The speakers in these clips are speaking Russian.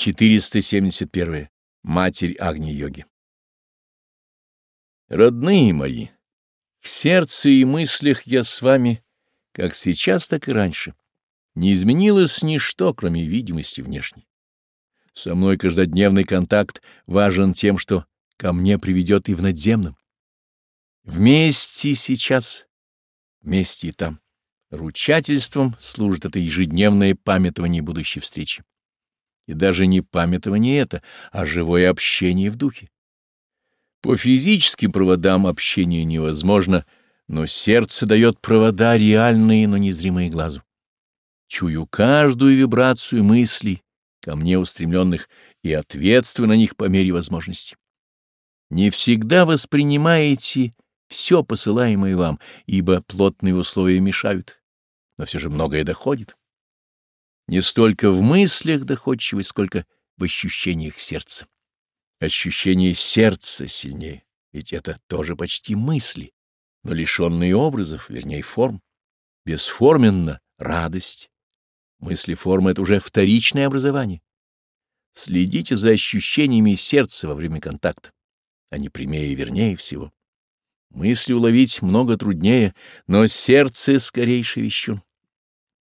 471. Матерь Агни йоги Родные мои, в сердце и мыслях я с вами, как сейчас, так и раньше. Не изменилось ничто, кроме видимости внешней. Со мной каждодневный контакт важен тем, что ко мне приведет и в надземном. Вместе сейчас, вместе и там. Ручательством служит это ежедневное памятование будущей встречи и даже не памятование это, а живое общение в духе. По физическим проводам общение невозможно, но сердце дает провода реальные, но незримые глазу. Чую каждую вибрацию мыслей, ко мне устремленных, и ответствую на них по мере возможности. Не всегда воспринимаете все посылаемое вам, ибо плотные условия мешают, но все же многое доходит не столько в мыслях доходчивой, сколько в ощущениях сердца. Ощущение сердца сильнее, ведь это тоже почти мысли, но лишенные образов, вернее форм. Бесформенно радость. Мысли формы — это уже вторичное образование. Следите за ощущениями сердца во время контакта. Они прямее и вернее всего. Мысли уловить много труднее, но сердце скорейший вещун.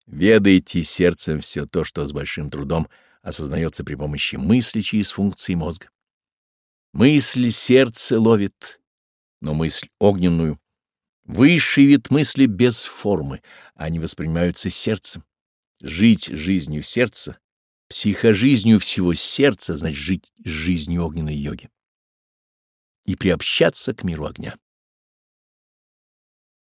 Ведайте сердцем все то, что с большим трудом осознается при помощи мысли через функции мозга. Мысль сердце ловит, но мысль огненную. Высший вид мысли без формы, они воспринимаются сердцем. Жить жизнью сердца, психожизнью всего сердца, значит жить жизнью огненной йоги и приобщаться к миру огня.